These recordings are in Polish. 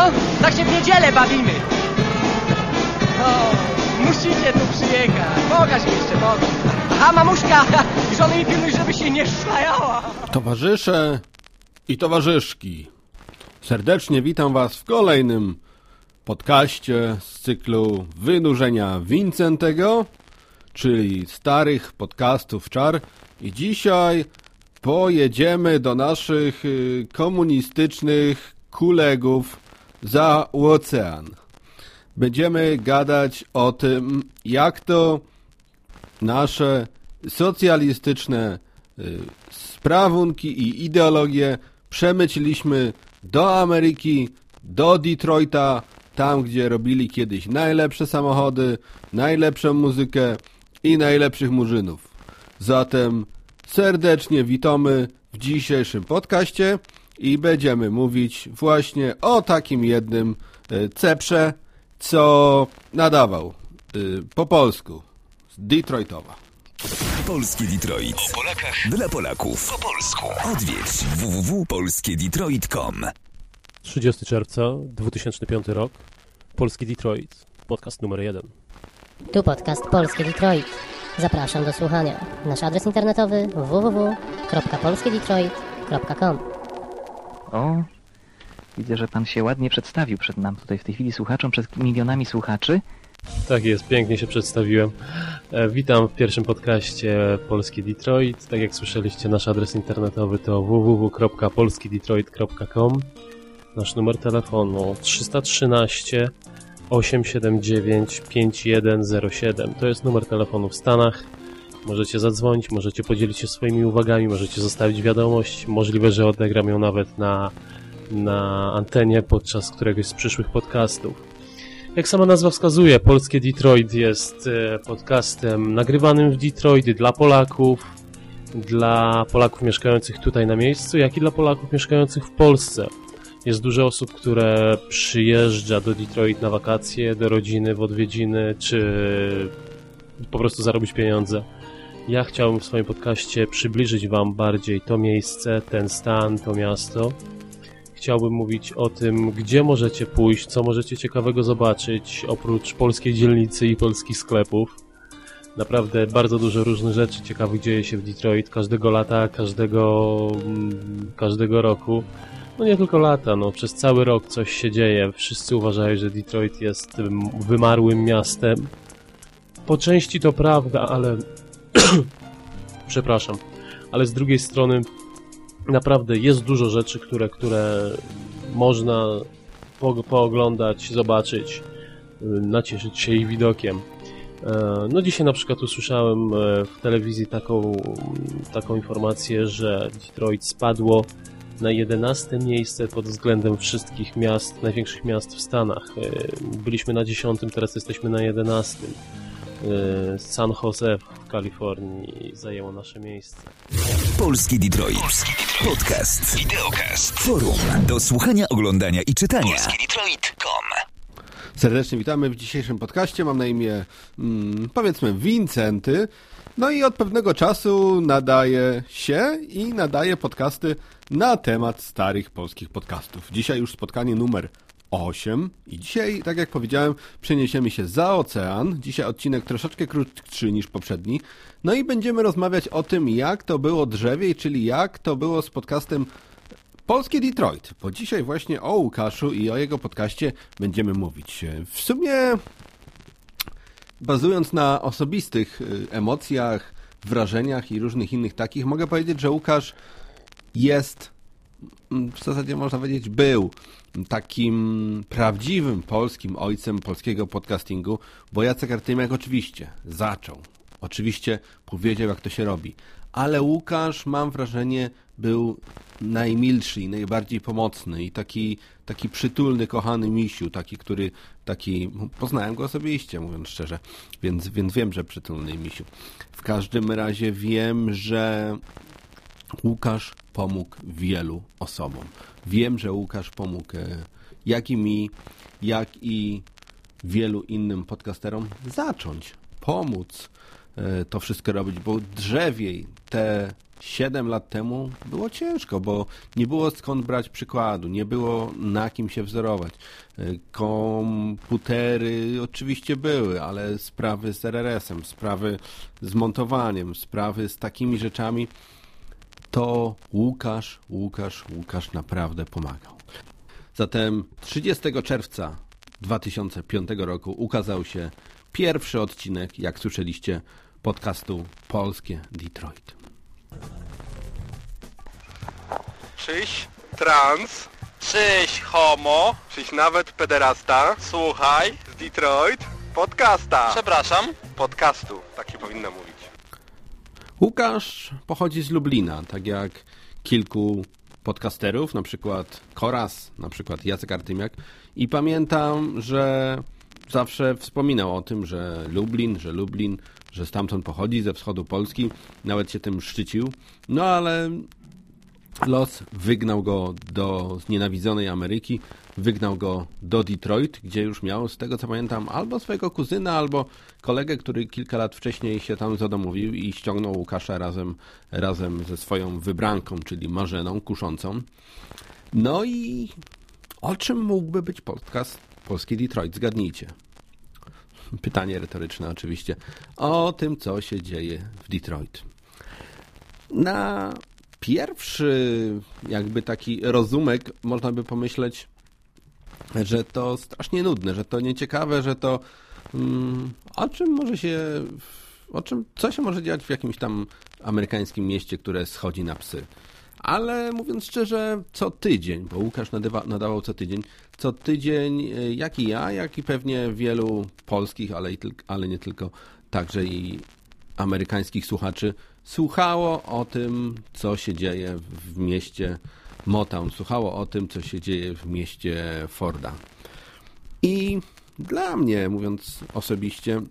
No, tak się w niedzielę bawimy. O, musicie tu przyjechać. Pokaż mi jeszcze, pokaż. Aha, mamuszka, żony mi pilnuj, żeby się nie szlajała. Towarzysze i towarzyszki, serdecznie witam Was w kolejnym podcaście z cyklu Wynurzenia Wincentego, czyli starych podcastów czar. I dzisiaj pojedziemy do naszych y, komunistycznych kolegów za ocean. Będziemy gadać o tym, jak to nasze socjalistyczne y, sprawunki i ideologie przemyciliśmy do Ameryki, do Detroita, tam gdzie robili kiedyś najlepsze samochody, najlepszą muzykę i najlepszych murzynów. Zatem serdecznie witamy w dzisiejszym podcaście i będziemy mówić właśnie o takim jednym y, ceprze, co nadawał y, po polsku z Detroitowa. Polski Detroit. O Polakach. Dla Polaków. Po polsku. Odwiedź www.polskiedetroit.com 30 czerwca 2005 rok. Polski Detroit. Podcast numer jeden. Tu podcast Polskie Detroit. Zapraszam do słuchania. Nasz adres internetowy www.polskiedetroit.com O, widzę, że pan się ładnie przedstawił przed nam tutaj w tej chwili słuchaczom, przed milionami słuchaczy. Tak jest, pięknie się przedstawiłem. E, Witam w pierwszym podcaście Polski Detroit. Tak jak słyszeliście, nasz adres internetowy to www.polskidetroit.com Nasz numer telefonu 313 879 5107. To jest numer telefonu w Stanach. Możecie zadzwonić, możecie podzielić się swoimi uwagami, możecie zostawić wiadomość. Możliwe, że odegram ją nawet na, na antenie podczas któregoś z przyszłych podcastów. Jak sama nazwa wskazuje, Polskie Detroit jest e, podcastem nagrywanym w Detroit dla Polaków, dla Polaków mieszkających tutaj na miejscu, jak i dla Polaków mieszkających w Polsce. Jest dużo osób, które przyjeżdża do Detroit na wakacje, do rodziny, w odwiedziny, czy po prostu zarobić pieniądze. Ja chciałbym w swoim podcaście przybliżyć Wam bardziej to miejsce, ten stan, to miasto. Chciałbym mówić o tym, gdzie możecie pójść, co możecie ciekawego zobaczyć, oprócz polskiej dzielnicy i polskich sklepów. Naprawdę bardzo dużo różnych rzeczy ciekawych dzieje się w Detroit każdego lata, każdego, mm, każdego roku. No nie tylko lata, no przez cały rok coś się dzieje. Wszyscy uważają, że Detroit jest mm, wymarłym miastem. Po części to prawda, ale przepraszam, ale z drugiej strony naprawdę jest dużo rzeczy, które, które można po, pooglądać, zobaczyć, y, nacieszyć się ich widokiem. E, No dzisiaj na przykład usłyszałem e, w telewizji taką, taką informację, że Detroit spadło na 11 miejsce pod względem wszystkich miast, największych miast w Stanach. E, Byliśmy na 10, teraz jesteśmy na 11. E, San Jose w Kalifornii zajęło nasze miejsce. Polski Detroit. Podcast. Wideokast. Forum. Do słuchania, oglądania i czytania. Polskidetroit.com Serdecznie witamy w dzisiejszym podcaście. Mam na imię, mm, powiedzmy, Wincenty. No i od pewnego czasu nadaje się i nadaje podcasty na temat starych polskich podcastów. Dzisiaj już spotkanie numer 8 i dzisiaj, tak jak powiedziałem, przeniesiemy się za ocean. Dzisiaj odcinek troszeczkę krótszy niż poprzedni. No i będziemy rozmawiać o tym, jak to było drzewiej, czyli jak to było z podcastem Polskie Detroit, bo dzisiaj właśnie o Łukaszu i o jego podcaście będziemy mówić. W sumie bazując na osobistych y, emocjach, wrażeniach i różnych innych takich, mogę powiedzieć, że Łukasz jest, mm, w zasadzie można powiedzieć, był takim prawdziwym polskim ojcem polskiego podcastingu, bo Jacek Artymiak oczywiście zaczął, oczywiście powiedział, jak to się robi, ale Łukasz, mam wrażenie, był najmilszy i najbardziej pomocny i taki, taki przytulny, kochany misiu, taki, który, taki, poznałem go osobiście, mówiąc szczerze, więc, więc wiem, że przytulny misiu. W każdym razie wiem, że Łukasz pomógł wielu osobom. Wiem, że Łukasz pomógł e, jak i mi, jak i wielu innym podcasterom zacząć, pomóc e, to wszystko robić, bo drzewiej te 7 lat temu było ciężko, bo nie było skąd brać przykładu, nie było na kim się wzorować. Y, Komputery oczywiście były, ale sprawy z RRS-em, sprawy z montowaniem, sprawy z takimi rzeczami, to Łukasz, Łukasz, Łukasz naprawdę pomagał. Zatem 30 czerwca 2005 roku ukazał się pierwszy odcinek, jak słyszeliście, podcastu Polskie Detroit. Czyś trans, Czyś homo, czyś nawet pederasta słuchaj, z Detroit podcasta. przepraszam, Podcastu, tak się powinno mówić. Łukasz pochodzi z Lublina, tak jak kilku podcasterów, na przykład Koras, na przykład Jacek Artymiak. I pamiętam, że zawsze wspominał o tym, że Lublin, że Lublin, że stamtąd pochodzi, ze wschodu Polski, nawet się tym szczycił, no ale los wygnał go do znienawidzonej Ameryki, wygnał go do Detroit, gdzie już miał, z tego co pamiętam, albo swojego kuzyna, albo kolegę, który kilka lat wcześniej się tam zadomowił i ściągnął Łukasza razem, razem ze swoją wybranką, czyli Marzeną Kuszącą. No i o czym mógłby być podcast Polski Detroit? Zgadnijcie. Pytanie retoryczne oczywiście. O tym, co się dzieje w Detroit. Na pierwszy jakby taki rozumek można by pomyśleć, że to strasznie nudne, że to nieciekawe, że to mm, o czym może się o czym, co się może dziać w jakimś tam amerykańskim mieście, które schodzi na psy. Ale mówiąc szczerze, co tydzień, bo Łukasz nadywa, nadawał co tydzień, co tydzień, e, jak i ja, jak i pewnie wielu polskich, ale, i ale nie tylko, także i amerykańskich słuchaczy, słuchało o tym, co się dzieje w mieście Motown, słuchało o tym, co się dzieje w mieście Forda. I dla mnie, mówiąc osobiście,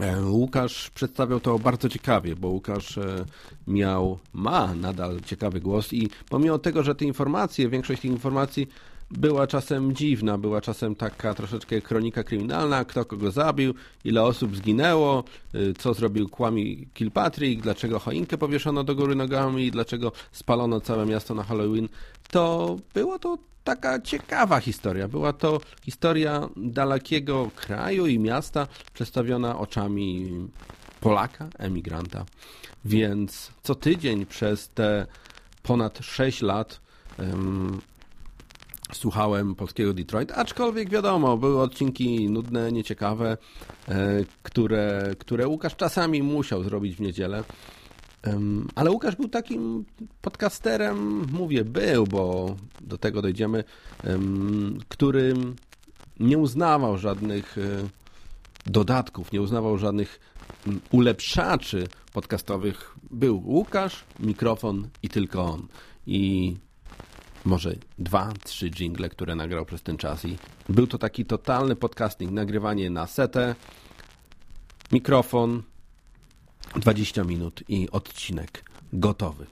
e, Łukasz przedstawiał to bardzo ciekawie, bo Łukasz e, miał, ma nadal ciekawy głos i pomimo tego, że te informacje, większość tych informacji była czasem dziwna, była czasem taka troszeczkę kronika kryminalna, kto kogo zabił, ile osób zginęło, y, co zrobił Kłami Kilpatrick, dlaczego choinkę powieszono do góry nogami, dlaczego spalono całe miasto na Halloween, to było to taka ciekawa historia. Była to historia dalekiego kraju i miasta przedstawiona oczami Polaka, emigranta. Więc co tydzień przez te ponad 6 lat słuchałem polskiego Detroit, aczkolwiek wiadomo, były odcinki nudne, nieciekawe, e, które, które Łukasz czasami musiał zrobić w niedzielę. Ale Łukasz był takim podcasterem, mówię, był, bo do tego dojdziemy, em, który nie uznawał żadnych e, dodatków, nie uznawał żadnych ulepszaczy podcastowych. Był Łukasz, mikrofon i tylko on. I może dwa, trzy jingle, które nagrał przez ten czas i był to taki totalny podcasting, nagrywanie na setę, mikrofon, 20 minut i odcinek gotowy.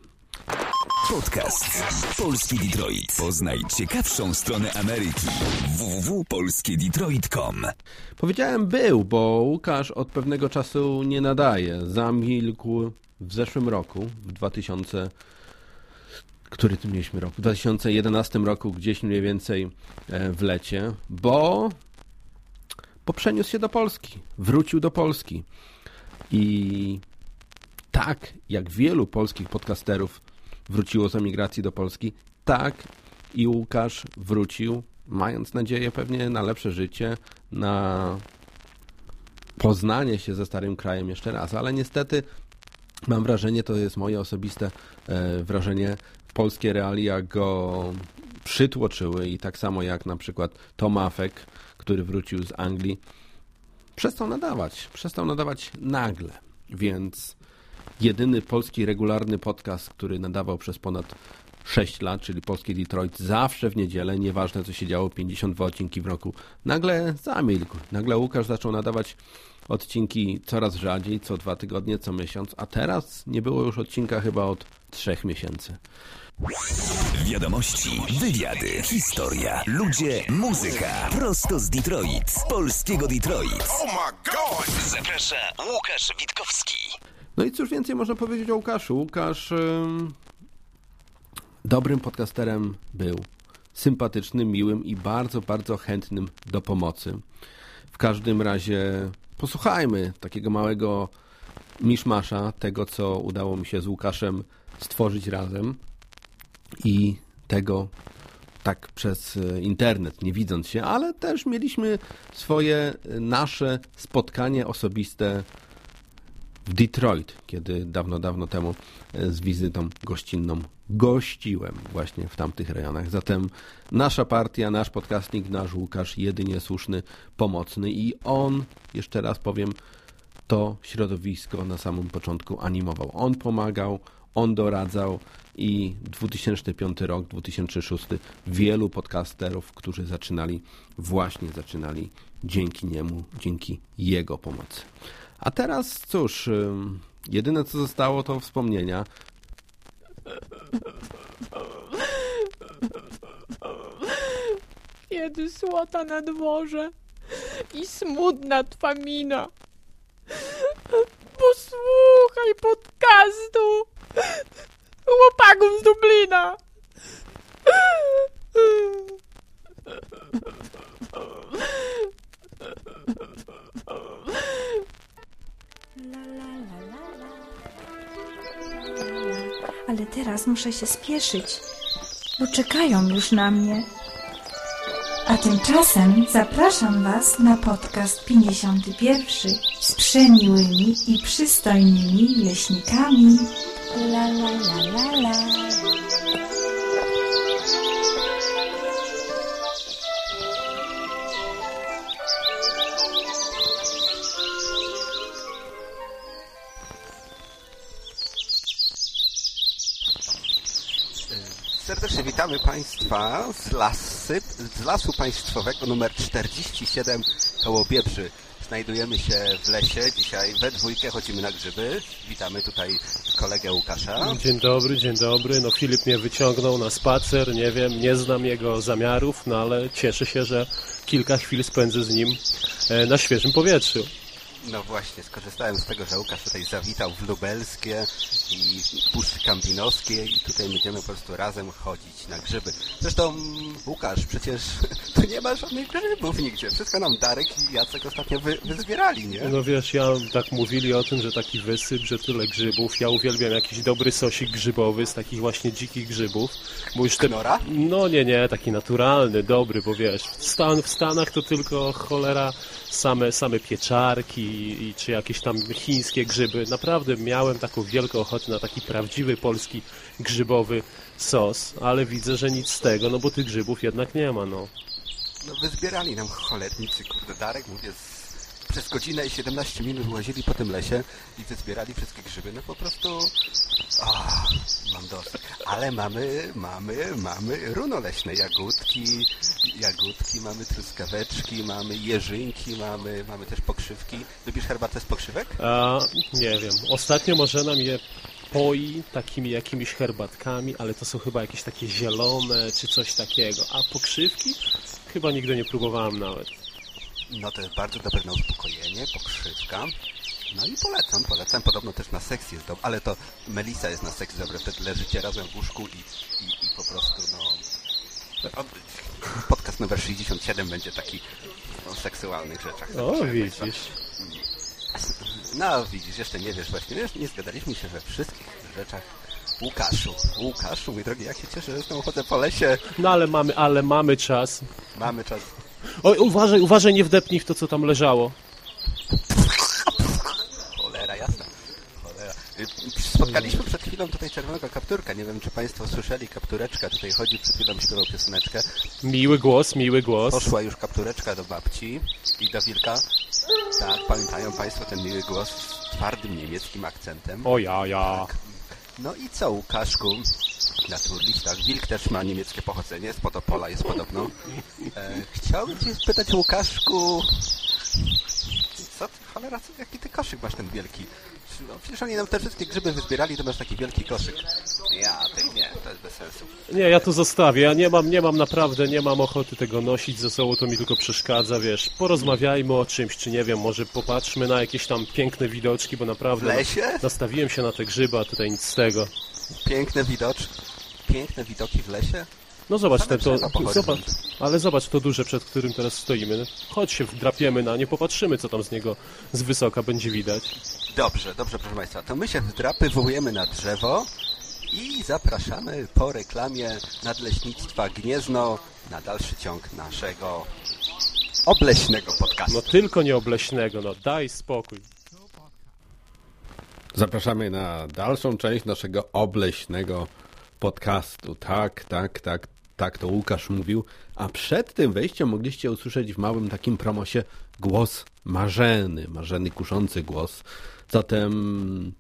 Podcast Polski Detroit. Poznaj ciekawszą stronę Ameryki. www.polskiedetroit.com Powiedziałem był, bo Łukasz od pewnego czasu nie nadaje. Zamilkł w zeszłym roku, w 2000 który tu mieliśmy rok? W 2011 roku, gdzieś mniej więcej e, w lecie, bo, bo przeniósł się do Polski. Wrócił do Polski. I tak jak wielu polskich podcasterów wróciło z emigracji do Polski, tak i Łukasz wrócił, mając nadzieję pewnie na lepsze życie, na poznanie się ze starym krajem jeszcze raz, ale niestety mam wrażenie, to jest moje osobiste e, wrażenie, polskie realia go przytłoczyły i tak samo jak na przykład Tom który wrócił z Anglii, przestał nadawać, przestał nadawać nagle, więc jedyny polski regularny podcast, który nadawał przez ponad 6 lat, czyli Polski Detroit, zawsze w niedzielę, nieważne co się działo, 52 odcinki w roku, nagle zamilkł. Nagle Łukasz zaczął nadawać odcinki coraz rzadziej, co dwa tygodnie, co miesiąc, a teraz nie było już odcinka chyba od trzech miesięcy. Wiadomości, wywiady, historia, ludzie, muzyka. Prosto z Detroit. Z polskiego Detroit. Oh my god! Zaprasza Łukasz Witkowski. No i cóż więcej można powiedzieć o Łukaszu? Łukasz ym, dobrym podcasterem był. Sympatycznym, miłym i bardzo, bardzo chętnym do pomocy. W każdym razie posłuchajmy takiego małego miszmasza tego, co udało mi się z Łukaszem stworzyć razem i tego tak przez e, internet, nie widząc się, ale też mieliśmy swoje e, nasze spotkanie osobiste w Detroit, kiedy dawno, dawno temu e, z wizytą gościnną gościłem właśnie w tamtych rejonach. Zatem nasza partia, nasz podcastnik, nasz Łukasz, jedynie słuszny, pomocny i on, jeszcze raz powiem, to środowisko na samym początku animował. On pomagał, on doradzał i 2005 rok, 2006 wielu podcasterów, którzy zaczynali, właśnie zaczynali dzięki niemu, dzięki jego pomocy. A teraz cóż, jedyne co zostało to wspomnienia. Kiedy słota na dworze i smutna twa mina. Posłuchaj podcastu chłopaków z Dublina. Ale teraz muszę się spieszyć, bo czekają już na mnie. A tymczasem zapraszam Was na podcast 51 z przemiłymi i przystojnymi leśnikami. La la la la la. Witamy Państwa z, lasy, z Lasu Państwowego numer 47 koło Biebrzy. Znajdujemy się w lesie. Dzisiaj we dwójkę chodzimy na grzyby. Witamy tutaj kolegę Łukasza. Dzień dobry, dzień dobry. No Filip mnie wyciągnął na spacer, nie wiem, nie znam jego zamiarów, no ale cieszę się, że kilka chwil spędzę z nim e, na świeżym powietrzu. No właśnie, skorzystałem z tego, że Łukasz tutaj zawitał w Lubelskie i Puszczy Kampinoskiej i tutaj będziemy po prostu razem chodzić na grzyby. Zresztą Łukasz, przecież tu nie ma żadnych grzybów nigdzie. Wszystko nam Darek i Jacek ostatnio wy, wyzbierali, nie? No wiesz, ja tak mówili o tym, że taki wysyp, że tyle grzybów. Ja uwielbiam jakiś dobry sosik grzybowy z takich właśnie dzikich grzybów. Bo już te... Knora? No nie, nie, taki naturalny, dobry, bo wiesz, w, Stan, w Stanach to tylko cholera same, same pieczarki i, czy jakieś tam chińskie grzyby. Naprawdę miałem taką wielką ochotę na taki prawdziwy polski grzybowy sos, ale widzę, że nic z tego, no bo tych grzybów jednak nie ma, no. No wyzbierali nam cholernicy, kurde, Darek, mówię, z... przez godzinę i 17 minut łazili po tym lesie i wyzbierali wszystkie grzyby, no po prostu... Oh, mam dosyć. Ale mamy, mamy, mamy runo leśne, jagódki, jagódki, mamy truskaweczki, mamy jeżynki, mamy, mamy też pokrzywki. Lubisz herbatę z pokrzywek? A, nie wiem. Ostatnio może nam je poi takimi jakimiś herbatkami, ale to są chyba jakieś takie zielone czy coś takiego. A pokrzywki? Chyba nigdy nie próbowałem nawet. No to jest bardzo dobre na uspokojenie, pokrzywka. No i polecam, polecam. Podobno też na seks jest dobre, ale to Melisa jest na seks dobre. Wtedy leżycie razem w łóżku i, i, i po prostu, no... Podcast numer 67 będzie taki o seksualnych rzeczach. O, widzisz. No, widzisz, jeszcze nie wiesz właśnie. Wiesz, nie zgadaliśmy się we wszystkich rzeczach. Łukaszu, Łukaszu, mój drogi, jak się cieszę, że znowu chodzę po lesie. No ale mamy, ale mamy czas. Mamy czas. Oj, uważaj, uważaj, nie wdepnij w to, co tam leżało. Cholera, jasna. Cholera. Spotkaliśmy przed chwilą tutaj czerwonego kapturka. Nie wiem, czy Państwo słyszeli. Kaptureczka tutaj chodzi, przed chwilą śpiewał pioseneczkę. Miły głos, miły głos. Poszła już kaptureczka do babci i do wilka. Tak, pamiętają Państwo ten miły głos z twardym niemieckim akcentem. O ja, ja. Tak. No i co, Łukaszku? Naturliś, tak. Wilk też ma niemieckie pochodzenie, z Podopola jest podobno. E, chciałbym Cię spytać, Łukaszku... Co ty, cholera, co, jaki ty koszyk masz ten wielki? No przecież oni nam te wszystkie grzyby wyzbierali, to masz taki wielki koszyk. Ja, ty nie, to jest bez sensu. Nie, ja to zostawię. Ja nie mam, nie mam naprawdę, nie mam ochoty tego nosić ze sobą, to mi tylko przeszkadza, wiesz. Porozmawiajmy o czymś, czy nie wiem, może popatrzmy na jakieś tam piękne widoczki, bo naprawdę W lesie? nastawiłem się na te grzyby, a tutaj nic z tego. Piękne widoczki. Piękne widoki w lesie? No zobacz te, to, zobacz, ale zobacz to duże, przed którym teraz stoimy. Chodź się wdrapiemy na nie, popatrzymy, co tam z niego z wysoka będzie widać. Dobrze, dobrze, proszę Państwa. To my się wdrapywujemy na drzewo i zapraszamy po reklamie Nadleśnictwa Gniezno na dalszy ciąg naszego obleśnego podcastu. No tylko nie obleśnego, no daj spokój. Zapraszamy na dalszą część naszego obleśnego podcastu. Tak, tak, tak, tak to Łukasz mówił. A przed tym wejściem mogliście usłyszeć w małym takim promosie głos Marzeny. Marzeny kuszący głos. Zatem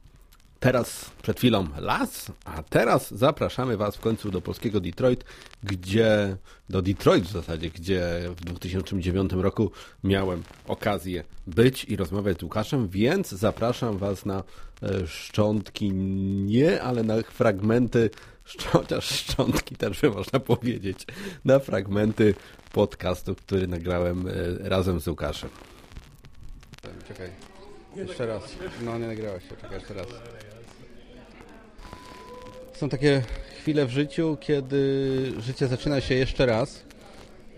teraz przed chwilą las, a teraz zapraszamy Was w końcu do polskiego Detroit, gdzie, do Detroit w zasadzie, gdzie w 2009 roku miałem okazję być i rozmawiać z Łukaszem, więc zapraszam Was na e, szczątki, nie, ale na fragmenty, chociaż szczątki też by można powiedzieć, na fragmenty podcastu, który nagrałem e, razem z Łukaszem. Czekaj. Jeszcze raz. No nie nagrałeś się, czekaj jeszcze raz. Są takie chwile w życiu, kiedy życie zaczyna się jeszcze raz.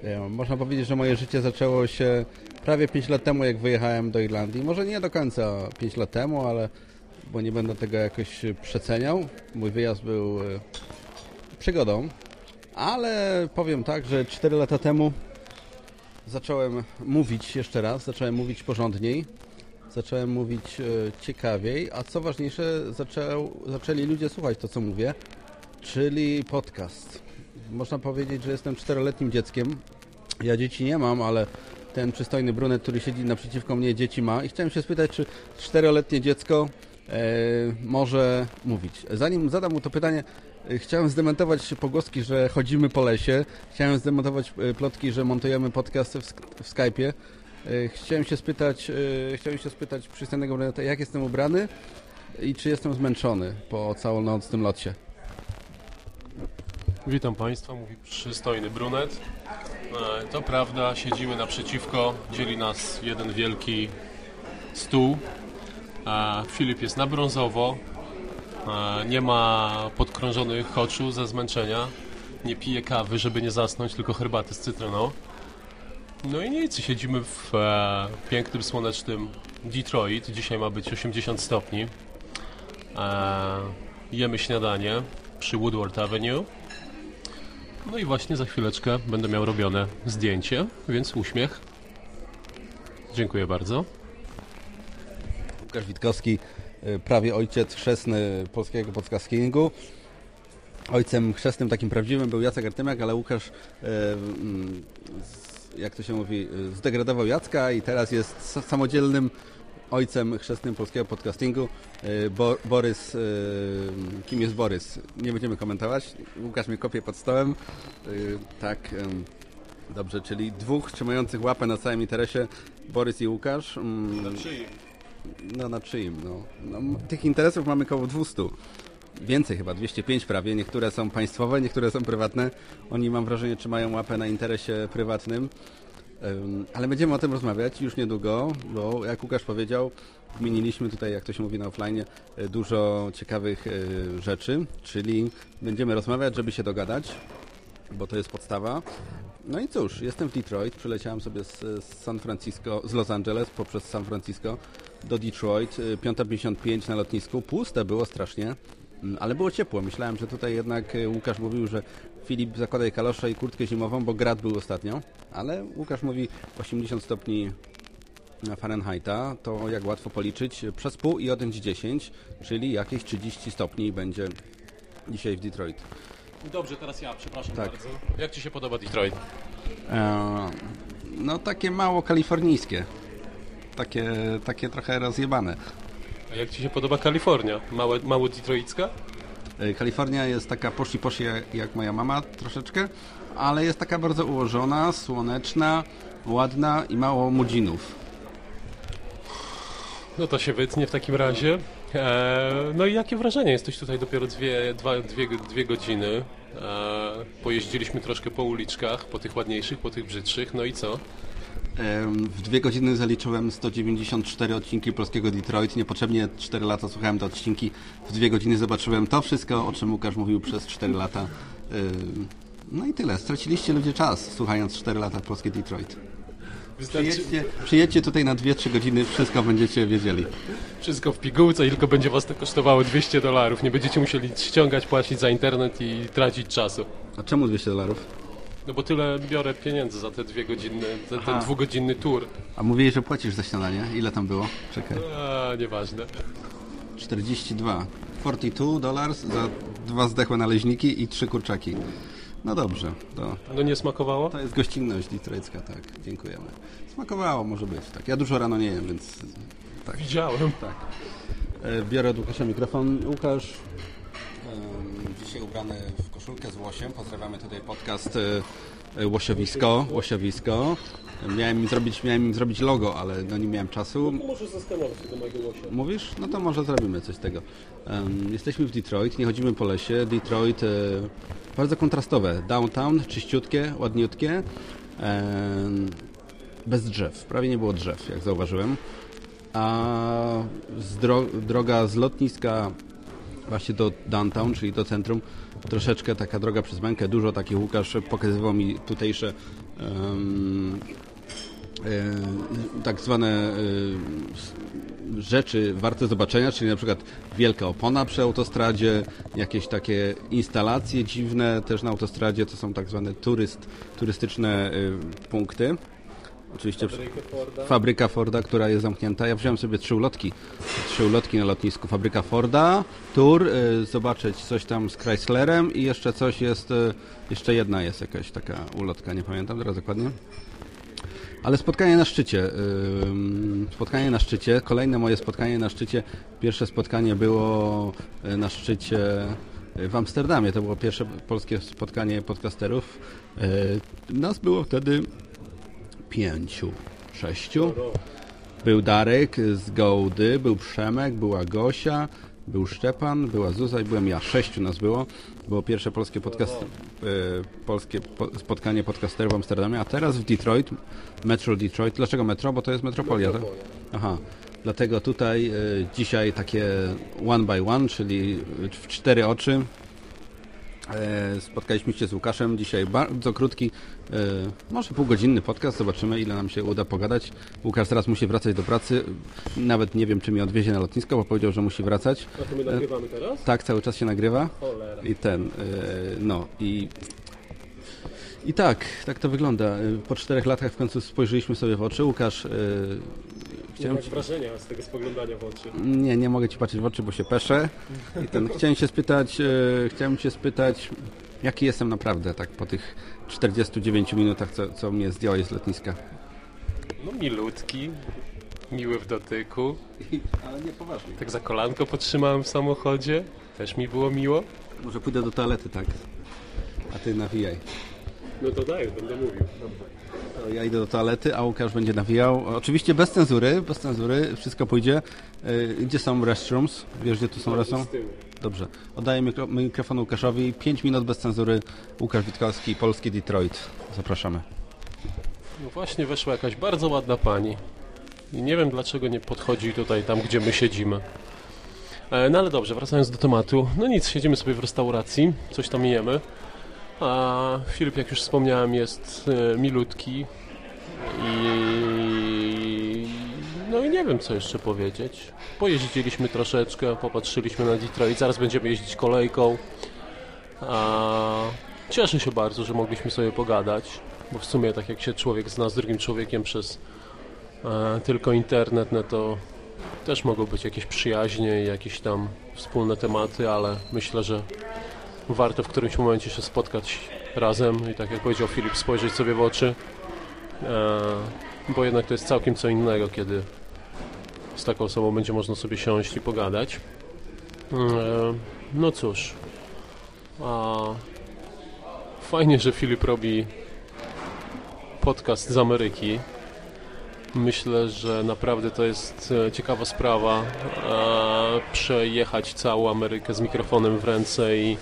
E, Można powiedzieć, że moje życie zaczęło się prawie 5 lat temu, jak wyjechałem do Irlandii. Może nie do końca 5 lat temu, ale bo nie będę tego jakoś przeceniał. Mój wyjazd był e, przygodą, ale powiem tak, że 4 lata temu zacząłem mówić jeszcze raz, zacząłem mówić porządniej, zacząłem mówić e, ciekawiej, a co ważniejsze, zaczęli ludzie słuchać to, co mówię, czyli podcast. Można powiedzieć, że jestem czteroletnim dzieckiem. Ja dzieci nie mam, ale ten przystojny brunet, który siedzi naprzeciwko mnie, dzieci ma. I chciałem się spytać, czy czteroletnie dziecko e, może mówić. Zanim zadam mu to pytanie, e, chciałem zdementować pogłoski, że chodzimy po lesie. Chciałem zdementować e, plotki, że montujemy podcast w, w Skype'ie. E, Chciałem się spytać, e, chciałem się spytać przystojnego bruneta, jak jestem ubrany i czy jestem zmęczony po całonocnym locie. Witam Państwa, mówi przystojny brunet. E, To prawda, siedzimy naprzeciwko, dzieli nas jeden wielki stół. Filip jest na brązowo, nie ma podkrążonych oczu ze zmęczenia, nie pije kawy, żeby nie zasnąć, tylko herbaty z cytryną. No i nic, siedzimy w e, pięknym, słonecznym Detroit. Dzisiaj ma być 80 stopni. E, jemy śniadanie przy Woodward Avenue. No i właśnie za chwileczkę będę miał robione zdjęcie, więc uśmiech. Dziękuję bardzo. Łukasz Witkowski, y, prawie ojciec chrzestny polskiego podcastingu. Ojcem chrzestnym takim prawdziwym był Jacek Artymiak, ale Łukasz, y, jak to się mówi, y, zdegradował Jacka i teraz jest samodzielnym ojcem chrzestnym polskiego podcastingu. Bo, Borys, kim jest Borys? Nie będziemy komentować. Łukasz mnie kopie pod stołem. Tak, dobrze, czyli dwóch trzymających łapę na całym interesie, Borys i Łukasz. Mm, no na czyim, no. no. Tych interesów mamy około 200. Więcej chyba, 205 prawie. Niektóre są państwowe, niektóre są prywatne. Oni mam wrażenie trzymają łapę na interesie prywatnym. Ym, Ale będziemy o tym rozmawiać już niedługo, bo jak Łukasz powiedział, wymieniliśmy tutaj, jak to się mówi na offline, y, dużo ciekawych y, rzeczy, czyli będziemy rozmawiać, żeby się dogadać, bo to jest podstawa. No i cóż, jestem w Detroit, przyleciałem sobie z, z San Francisco, z Los Angeles poprzez San Francisco do Detroit, y, 5.55 na lotnisku, puste było strasznie, mm, ale było ciepło. Myślałem, że tutaj jednak y, Łukasz mówił, że Filip zakładaj kalosze i kurtkę zimową, bo grad był ostatnio, ale Łukasz mówi 80 stopni Fahrenheita, to jak łatwo policzyć, przez pół i odjąć 10, czyli jakieś 30 stopni będzie dzisiaj w Detroit. Dobrze, teraz ja, przepraszam Tak. bardzo. Jak Ci się podoba Detroit? E, no takie mało kalifornijskie. Takie, takie trochę rozjebane. A jak Ci się podoba Kalifornia? Małe, mało detroicka? E, Kalifornia jest taka poszli poszli jak, jak moja mama troszeczkę, ale jest taka bardzo ułożona, słoneczna, ładna i mało mudzinów. No to się wytnie w takim razie. E, no i jakie wrażenie? Jesteś tutaj dopiero dwie, dwa, dwie, dwie godziny. E, pojeździliśmy troszkę po uliczkach, po tych ładniejszych, po tych brzydszych. No i co? W dwie godziny zaliczyłem 194 odcinki polskiego Detroit. Niepotrzebnie 4 lata słuchałem te odcinki. W dwie godziny zobaczyłem to wszystko, o czym Łukasz mówił przez 4 lata. No i tyle. Straciliście ludzie czas, słuchając 4 lata polskie Detroit. Przyjedźcie, przyjedźcie tutaj na 2-3 godziny, wszystko będziecie wiedzieli. Wszystko w pigułce i tylko będzie was to kosztowało 200 dolarów. Nie będziecie musieli ściągać, płacić za internet i tracić czasu. A czemu 200 dolarów? No bo tyle biorę pieniędzy za te dwie godziny, za ten Aha. dwugodzinny tour. A mówiłeś, że płacisz za śniadanie. Ile tam było? Czekaj. A, nieważne. 42. 42 dollars za dwa zdechłe naleźniki i trzy kurczaki. No dobrze, to... No nie smakowało? To jest gościnność detroicka, tak. Dziękujemy. Smakowało, może być, tak. Ja dużo rano nie jem, więc... Tak. Widziałem. Tak. E, Biorę od Łukasza mikrofon. Łukasz, dzisiaj ubrany w koszulkę z łosiem. Pozdrawiamy tutaj podcast e, Łosiowisko. Łosiowisko. Miałem im zrobić, miałem im zrobić logo, ale no nie miałem czasu. Możesz zastanowić się do mojego łosia. Mówisz? No to może zrobimy coś z tego. Em, jesteśmy w Detroit, nie chodzimy po lesie. Detroit e, bardzo kontrastowe. Downtown, czyściutkie, ładniutkie. em, bez drzew. Prawie nie było drzew, jak zauważyłem. A z dro droga z lotniska właśnie do downtown, czyli do centrum, troszeczkę taka droga przez mękę. Dużo takich Łukasz pokazywał mi tutejsze e, tak zwane e, rzeczy warte zobaczenia, czyli na przykład wielka opona przy autostradzie, jakieś takie instalacje dziwne też na autostradzie, to są tak zwane turyst, turystyczne e, punkty. Oczywiście Forda. fabryka Forda, która jest zamknięta. Ja wziąłem sobie trzy ulotki. Trzy ulotki na lotnisku. Fabryka Forda, tour, y, zobaczyć coś tam z Chryslerem i jeszcze coś jest, y, jeszcze jedna jest jakaś taka ulotka, nie pamiętam teraz dokładnie. Ale spotkanie na szczycie. Spotkanie na szczycie. Kolejne moje spotkanie na szczycie. Pierwsze spotkanie było y, na szczycie y, w Amsterdamie. To było pierwsze polskie spotkanie podcasterów. Y, Nas było wtedy pięciu, sześciu. Był Darek z Gołdy, był Przemek, była Gosia, był Szczepan, była Zuza i byłem ja. Sześciu nas było. Było pierwsze polskie, podcast, e, polskie po, spotkanie podcasterów w Amsterdamie, a teraz w Detroit, Metro Detroit. Dlaczego Metro? Bo to jest metropolia, tak? Aha. Dlatego tutaj e, dzisiaj takie one by one, czyli w cztery oczy. E, Spotkaliśmy się z Łukaszem dzisiaj bardzo krótki, e, może półgodzinny podcast. Zobaczymy, ile nam się uda pogadać. Łukasz teraz musi wracać do pracy. Nawet nie wiem, czy mnie odwiezie na lotnisko, bo powiedział, że musi wracać. A to my E, nagrywamy teraz? Tak, cały czas się nagrywa. Cholera. I ten, e, no i... I tak, tak to wygląda. E, Po czterech latach w końcu spojrzeliśmy sobie w oczy. Łukasz, e, chciałem... masz wrażenia z tego spoglądania w oczy. Nie, nie mogę ci patrzeć w oczy, bo się peszę. I ten, chciałem się spytać, e, chciałem cię spytać, jaki jestem naprawdę, tak po tych 49 minutach, co, co mnie zdjąłeś z lotniska. No milutki, miły w dotyku. Ale nie poważnie. Tak za kolanko potrzymałem w samochodzie. Też mi było miło. Może pójdę do toalety, tak? A ty nawijaj. No to daj, będę mówił. To Ja idę do toalety, a Łukasz będzie nawijał. Oczywiście bez cenzury, bez cenzury, wszystko pójdzie. E, Gdzie są restrooms? Wiesz, gdzie tu są restrooms? Dobrze. Oddaję mikro, mikrofon Łukaszowi. 5 minut bez cenzury. Łukasz Witkowski, Polski Detroit. Zapraszamy. No właśnie weszła jakaś bardzo ładna pani. I nie wiem dlaczego nie podchodzi tutaj tam, gdzie my siedzimy. E, No ale dobrze, wracając do tematu. No nic, siedzimy sobie w restauracji, coś tam jemy. A Filip, jak już wspomniałem, jest e, milutki. I... No i nie wiem, co jeszcze powiedzieć. Pojeździliśmy troszeczkę, popatrzyliśmy na Detroit, zaraz będziemy jeździć kolejką. A... Cieszę się bardzo, że mogliśmy sobie pogadać, bo w sumie tak jak się człowiek zna z drugim człowiekiem przez e, tylko internet, no to też mogą być jakieś przyjaźnie jakieś tam wspólne tematy, ale myślę, że warto w którymś momencie się spotkać razem i tak jak powiedział Filip, spojrzeć sobie w oczy, e, bo jednak to jest całkiem co innego, kiedy z taką osobą będzie można sobie siąść i pogadać. E, no cóż, fajnie, że Filip robi podcast z Ameryki. Myślę, że naprawdę to jest e, ciekawa sprawa przejechać całą Amerykę z mikrofonem w ręce i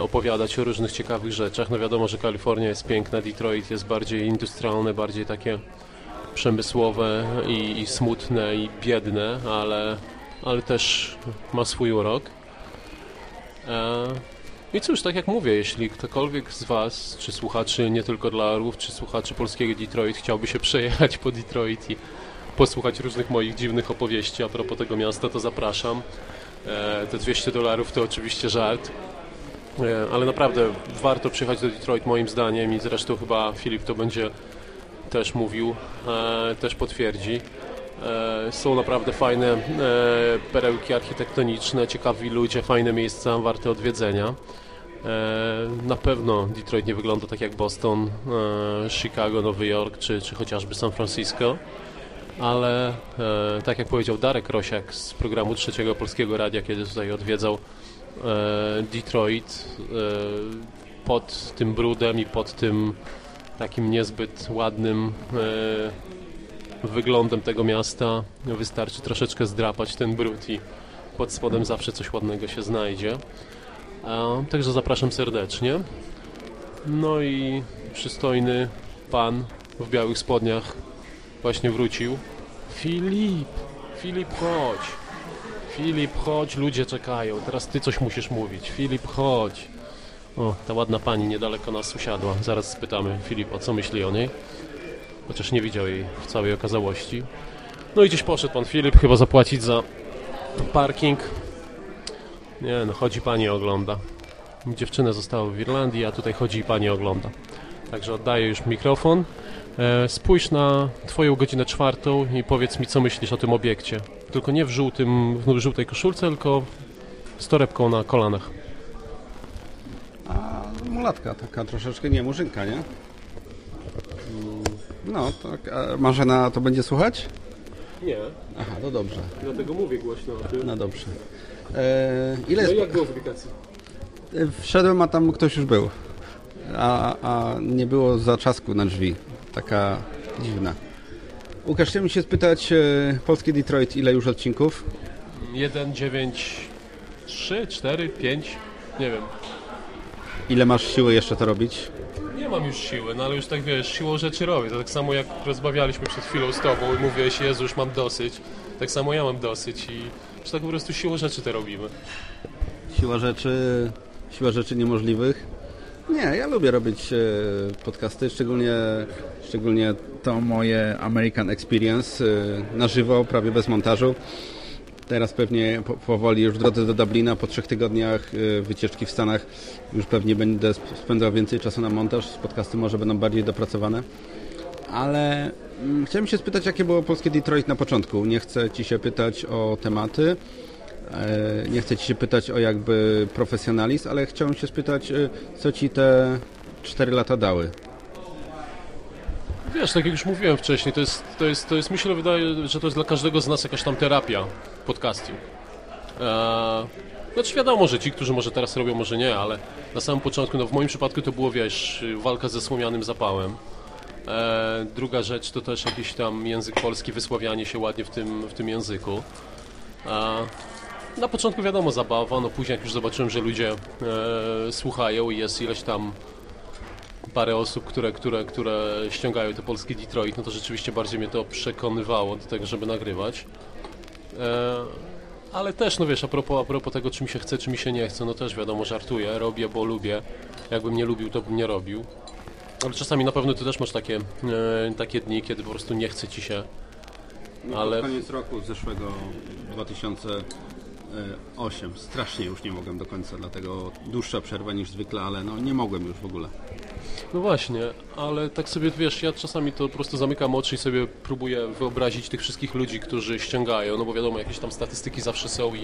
opowiadać o różnych ciekawych rzeczach. No wiadomo, że Kalifornia jest piękna, Detroit jest bardziej industrialne, bardziej takie przemysłowe i, i smutne i biedne, ale, ale też ma swój urok. E, I cóż, tak jak mówię, jeśli ktokolwiek z Was, czy słuchaczy nie tylko dla czy słuchaczy polskiego Detroit chciałby się przejechać po Detroit i posłuchać różnych moich dziwnych opowieści a propos tego miasta, to zapraszam. E, te 200 dolarów to oczywiście żart, e, ale naprawdę warto przyjechać do Detroit moim zdaniem i zresztą chyba Filip to będzie też mówił, e, też potwierdzi. E, Są naprawdę fajne e, perełki architektoniczne, ciekawi ludzie, fajne miejsca, warte odwiedzenia. E, Na pewno Detroit nie wygląda tak jak Boston, e, Chicago, Nowy Jork czy, czy chociażby San Francisco, ale e, tak jak powiedział Darek Rosiak z programu Trzeciego Polskiego Radia, kiedy tutaj odwiedzał e, Detroit, e, pod tym brudem i pod tym takim niezbyt ładnym e, wyglądem tego miasta wystarczy troszeczkę zdrapać ten brud i pod spodem zawsze coś ładnego się znajdzie. E, Także zapraszam serdecznie. No i przystojny pan w białych spodniach właśnie wrócił. Filip, Filip chodź. Filip chodź, ludzie czekają. Teraz ty coś musisz mówić. Filip chodź. O, ta ładna pani niedaleko nas usiadła. Zaraz spytamy Filipa, co myśli o niej. Chociaż nie widział jej w całej okazałości. No i gdzieś poszedł pan Filip, chyba zapłacić za parking. Nie no, chodzi pani ogląda. Dziewczynę została w Irlandii, a tutaj chodzi i pani ogląda. Także oddaję już mikrofon. E, spójrz na twoją godzinę czwartą i powiedz mi, co myślisz o tym obiekcie. Tylko nie w żółtym, w żółtej koszulce, tylko z torebką na kolanach. A mulatka taka troszeczkę, nie, murzynka, nie? No, tak. A Marzena to będzie słuchać? Nie. Aha, to dobrze. Dlatego mówię głośno o tym. No dobrze. E, ile No jest... jak było w aplikacji? E, Wszedłem, a tam ktoś już był. A, a nie było zatrzasku na drzwi. Taka dziwna. Łukasz, chciałbym się spytać, e, polskie Detroit, ile już odcinków? 1, 9, 3, 4, 5, nie wiem. Ile masz siły jeszcze to robić? Nie mam już siły, no ale już tak wiesz, siłą rzeczy robię. To tak samo jak rozmawialiśmy przed chwilą z tobą i mówiłeś, Jezu, już mam dosyć. Tak samo ja mam dosyć i już tak po prostu siłą rzeczy to robimy. Siła rzeczy, siła rzeczy niemożliwych. Nie, ja lubię robić e, podcasty, szczególnie, szczególnie to moje American Experience e, na żywo, prawie bez montażu. Teraz pewnie po, powoli już w drodze do Dublina po trzech tygodniach e, wycieczki w Stanach już pewnie będę sp- spędzał więcej czasu na montaż. Podcasty może będą bardziej dopracowane. Ale mm, chciałem się spytać, jakie było polskie Detroit na początku. Nie chcę Ci się pytać o tematy, nie chcę Ci się pytać o jakby profesjonalizm, ale chciałem się spytać, e, co Ci te 4 lata dały. Wiesz, tak jak już mówiłem wcześniej, to jest, to jest, to jest myślę, wydaje, że to jest dla każdego z nas jakaś tam terapia podcasting. Eee, znaczy wiadomo, że ci, którzy może teraz robią, może nie, ale na samym początku, no w moim przypadku to było, wiesz, walka ze słomianym zapałem. Eee, druga rzecz to też jakiś tam język polski, wysławianie się ładnie w tym, w tym języku. Eee, na początku wiadomo zabawa, no później jak już zobaczyłem, że ludzie e, słuchają i jest ileś tam parę osób, które, które, które ściągają te polskie Detroit, no to rzeczywiście bardziej mnie to przekonywało do tego, żeby nagrywać. E, ale też, no wiesz, a propos, a propos tego, czy mi się chce, czy mi się nie chce, no też wiadomo, żartuję, robię, bo lubię. Jakbym nie lubił, to bym nie robił. Ale czasami na pewno ty też masz takie, e, takie dni, kiedy po prostu nie chce ci się. No Ale- Pod koniec roku zeszłego 2008 strasznie już nie mogłem do końca, dlatego dłuższa przerwa niż zwykle, ale no nie mogłem już w ogóle. No właśnie, ale tak sobie, wiesz, ja czasami to po prostu zamykam oczy i sobie próbuję wyobrazić tych wszystkich ludzi, którzy ściągają, no bo wiadomo, jakieś tam statystyki zawsze są i,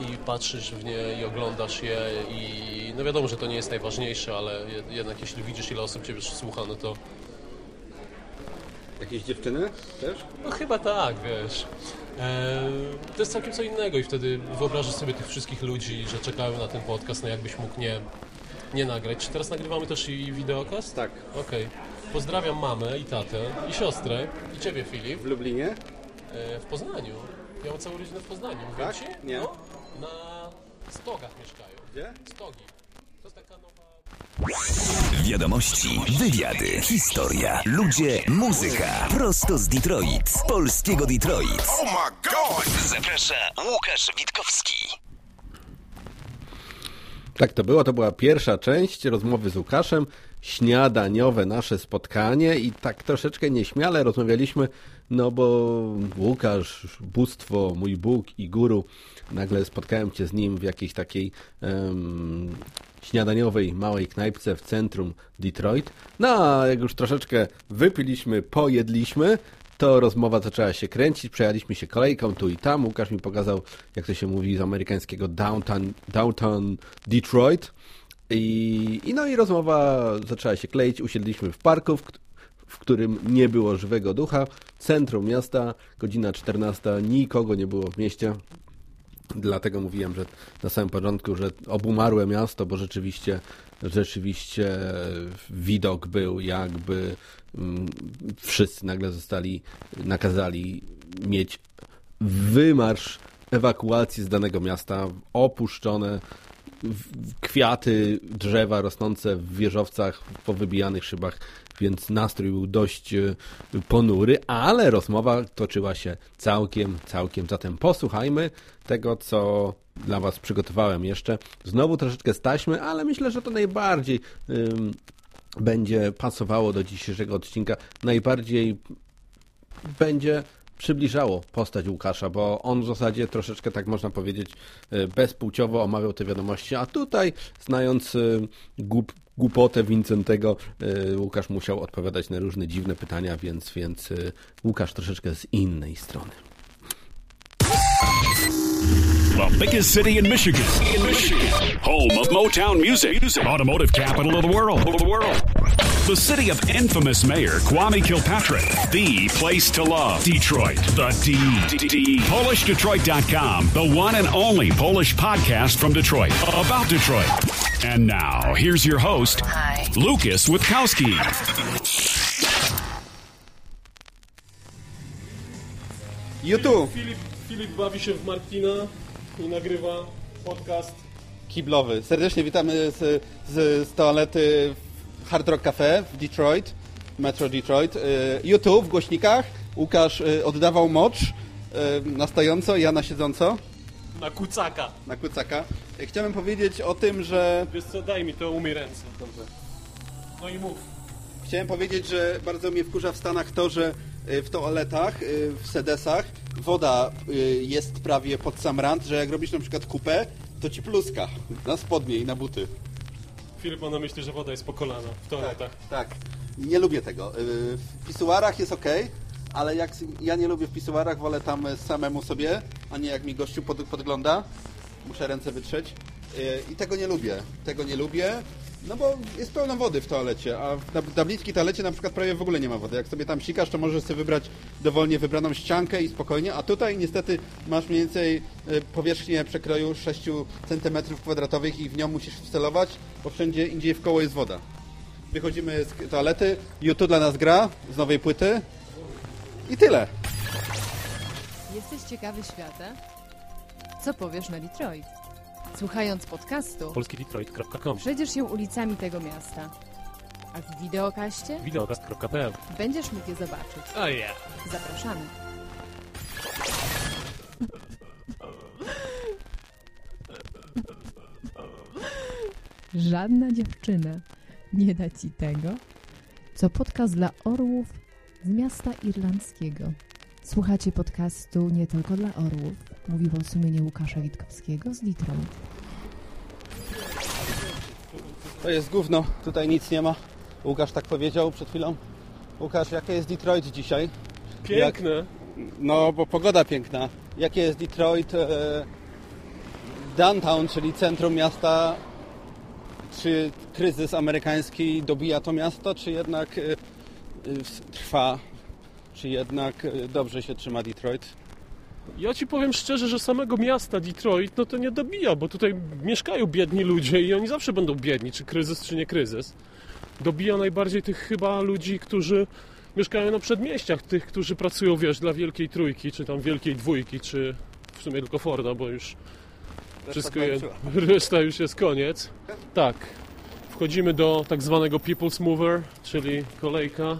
i patrzysz w nie i oglądasz je i no wiadomo, że to nie jest najważniejsze, ale je- jednak jeśli widzisz ile osób Ciebie słucha, no to Jakieś dziewczyny też? no chyba tak, wiesz. Eee, to jest całkiem co innego i wtedy wyobrażasz sobie tych wszystkich ludzi, że czekają na ten podcast, no jakbyś mógł nie, Nie nagrać. Czy teraz nagrywamy też i wideokast? Tak. Okej. Pozdrawiam mamę i tatę, i siostrę, i ciebie Filip. W Lublinie? E, w Poznaniu. Ja mam całą rodzinę w Poznaniu. Mówię Tak? ci? Nie. No, na Stogach mieszkają. Gdzie? Stogi. Wiadomości, wywiady, historia, ludzie, muzyka. Prosto z Detroit, z polskiego Detroit. Oh my god! Zaprasza Łukasz Witkowski. Tak to było, to była pierwsza część rozmowy z Łukaszem, śniadaniowe nasze spotkanie i tak troszeczkę nieśmiale rozmawialiśmy, no bo Łukasz, bóstwo, mój Bóg i guru, nagle spotkałem się z nim w jakiejś takiej em, śniadaniowej małej knajpce w centrum Detroit. No a jak już troszeczkę wypiliśmy, pojedliśmy, to rozmowa zaczęła się kręcić, przejechaliśmy się kolejką tu i tam. Łukasz mi pokazał, jak to się mówi z amerykańskiego downtown, downtown Detroit. I, I no i rozmowa zaczęła się kleić. Usiedliśmy w parku, w, w którym nie było żywego ducha. Centrum miasta, godzina 14, nikogo nie było w mieście. Dlatego mówiłem, że na samym początku, że obumarłe miasto, bo rzeczywiście, rzeczywiście widok był jakby mm, wszyscy nagle zostali nakazali mieć wymarsz ewakuacji z danego miasta, opuszczone kwiaty, drzewa rosnące w wieżowcach, po wybijanych szybach, więc nastrój był dość e, ponury, ale rozmowa toczyła się całkiem, całkiem. Zatem posłuchajmy tego, co dla Was przygotowałem jeszcze. Znowu troszeczkę staśmy, ale myślę, że to najbardziej ym, będzie pasowało do dzisiejszego odcinka. Najbardziej będzie przybliżało postać Łukasza, bo on w zasadzie troszeczkę, tak można powiedzieć, e, bezpłciowo omawiał te wiadomości, a tutaj, znając e, głup, głupotę Wincentego, e, Łukasz musiał odpowiadać na różne dziwne pytania, więc, więc e, Łukasz troszeczkę z innej strony. The biggest city in Michigan. In Michigan. Home of Motown music. Automotive capital of the world. Of the world. The city of infamous mayor Kwame Kilpatrick. The place to love. Detroit. The D. D. PolishDetroit.com. The one and only Polish podcast from Detroit. About Detroit. And now, here's your host, Lucas Witkowski. YouTube. Filip, Filip bawi się w Martina i nagrywa podcast. Kiblowy. Serdecznie witamy z, z, z toalety w Hard Rock Cafe w Detroit, Metro Detroit. Y, YouTube w głośnikach. Łukasz y, oddawał mocz y, na stojąco, ja na siedząco, Na kucaka. na kucaka. Y, Chciałem powiedzieć o tym, że Wiesz co, daj mi to, umyj ręce. Dobrze. No i mów. Chciałem powiedzieć, że bardzo mnie wkurza w Stanach to, że y, w toaletach, y, w sedesach woda y, jest prawie pod sam rant, że jak robisz na przykład kupę, to ci pluska na spodnie i na buty. Filip ma na myśli, że woda jest po kolana w toaletach. Tak, nie lubię tego. Y, W pisuarach jest ok, ale jak ja nie lubię w pisuarach, wolę tam samemu sobie, a nie jak mi gościu pod, podgląda. Muszę ręce wytrzeć. Y, I tego nie lubię. Tego nie lubię, no bo jest pełno wody w toalecie, a w dublickiej toalecie na przykład prawie w ogóle nie ma wody. Jak sobie tam sikasz, to możesz sobie wybrać dowolnie wybraną ściankę i spokojnie, a tutaj niestety masz mniej więcej y, powierzchnię przekroju 6 cm kwadratowych i w nią musisz wcelować, bo wszędzie indziej w koło jest woda. Wychodzimy z toalety, YouTube dla nas gra z nowej płyty i tyle. Jesteś ciekawy świata? Co powiesz na Detroit? Słuchając podcastu, polskidetroit.com przejdziesz się ulicami tego miasta. A w wideokaście Wideokast.pl będziesz mógł je zobaczyć. Oh yeah. Zapraszamy. Żadna dziewczyna nie da ci tego, co podcast dla orłów z miasta irlandzkiego. Słuchacie podcastu nie tylko dla orłów, mówi wam sumienie Łukasza Witkowskiego z Detroit. To jest gówno, tutaj nic nie ma. Łukasz tak powiedział przed chwilą. Łukasz, jakie jest Detroit dzisiaj? Piękne. Jak, no, bo pogoda piękna. Jakie jest Detroit e, downtown, czyli centrum miasta? Czy kryzys amerykański dobija to miasto, czy jednak e, trwa? Czy jednak e, dobrze się trzyma Detroit? Ja ci powiem szczerze, że samego miasta Detroit no to nie dobija, bo tutaj mieszkają biedni ludzie i oni zawsze będą biedni, czy kryzys, czy nie kryzys. Dobija najbardziej tych chyba ludzi, którzy mieszkają na przedmieściach, tych, którzy pracują, wiesz, dla Wielkiej Trójki, czy tam Wielkiej Dwójki, czy w sumie tylko Forda, bo już wszystko jest, skończyła. reszta już jest koniec. Tak, wchodzimy do tak zwanego People's Mover, czyli kolejka.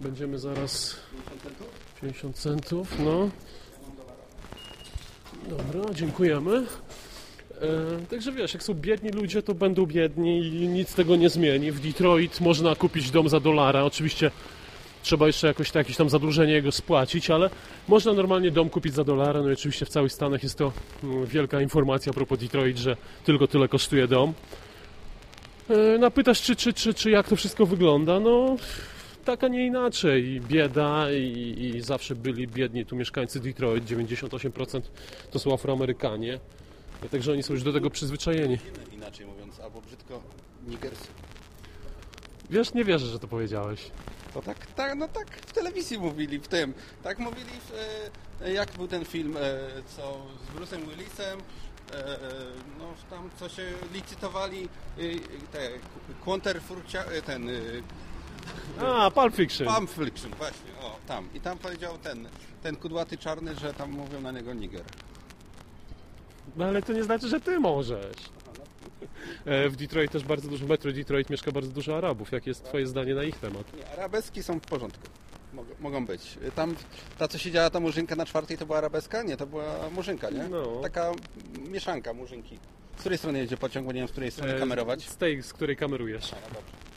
Będziemy zaraz... 50 centów, no. Dobra, dziękujemy. E, także wiesz, jak są biedni ludzie, to będą biedni i nic tego nie zmieni. W Detroit można kupić dom za dolara. Oczywiście trzeba jeszcze jakoś to, jakieś tam zadłużenie jego spłacić, ale można normalnie dom kupić za dolara. No i oczywiście w całych Stanach jest to mm, wielka informacja a propos Detroit, że tylko tyle kosztuje dom. E, Napytasz, czy, czy, czy, czy jak to wszystko wygląda? No, tak, a nie inaczej. Bieda i, i zawsze byli biedni tu mieszkańcy Detroit. 98% to są Afroamerykanie. Także oni są już do tego przyzwyczajeni. Inaczej mówiąc, albo brzydko Nigers. Wiesz, nie wierzę, że to powiedziałeś. To tak, tak, no tak w telewizji mówili, w tym. Tak mówili, w, e, jak był ten film, e, co z Bruce'em Willisem, e, e, no tam co się licytowali, e, te Quanterfurcia, e, ten... A, Pulp Fiction. Pulp Fiction, właśnie, o, tam. I tam powiedział ten, ten kudłaty czarny, że tam mówią na niego Niger. No ale to nie znaczy, że ty możesz. E, W Detroit też bardzo dużo, w metro Detroit mieszka bardzo dużo Arabów. Jakie jest twoje zdanie na ich temat? Nie, arabeski są w porządku. Mogą, mogą być. Tam, ta co siedziała, ta murzynka na czwartej, to była arabeska? Nie, to była murzynka, nie? No. Taka mieszanka murzynki. Z której strony jedzie pociąg, bo nie wiem, z której strony E, kamerować? Z tej, z której kamerujesz. A, no dobrze.